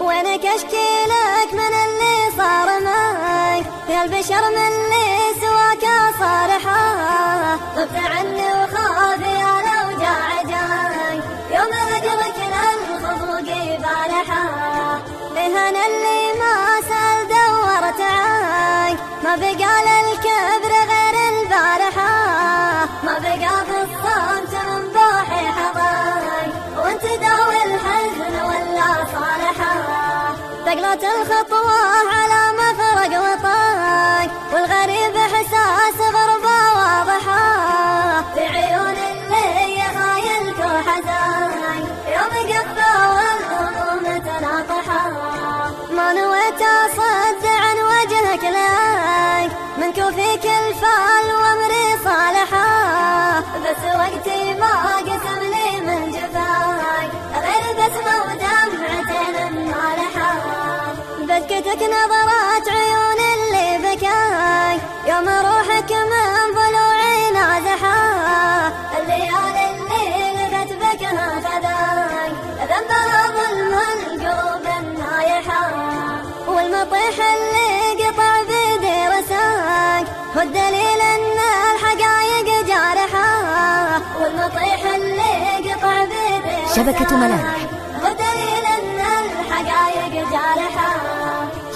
وينك أشكي لك من اللي صار معك؟ يا البشر من اللي سواك صالحا غبت عني وخافي على وجع جاي يوم هجرك للخفوق بالحا بهن اللي ما سأل دورت عاي ما بقى ثقلت الخطوة على مفرق وطاي. والغريب إحساس غربة واضحة في عيون اللي خايلك وحزاي يوم قفا والهموم تناطحة ما نويت اصد بكتك نظرات عيون اللي بكاي. يوم روحك من ضلوعي نازحة الليالي اللي لبت بكها فداي ذنبها ظلم القلوب النايحة والمطيح اللي قطع بيدي رساك. هو الدليل ان الحقايق جارحة والمطيح اللي قطع بيدي شبكة ملامح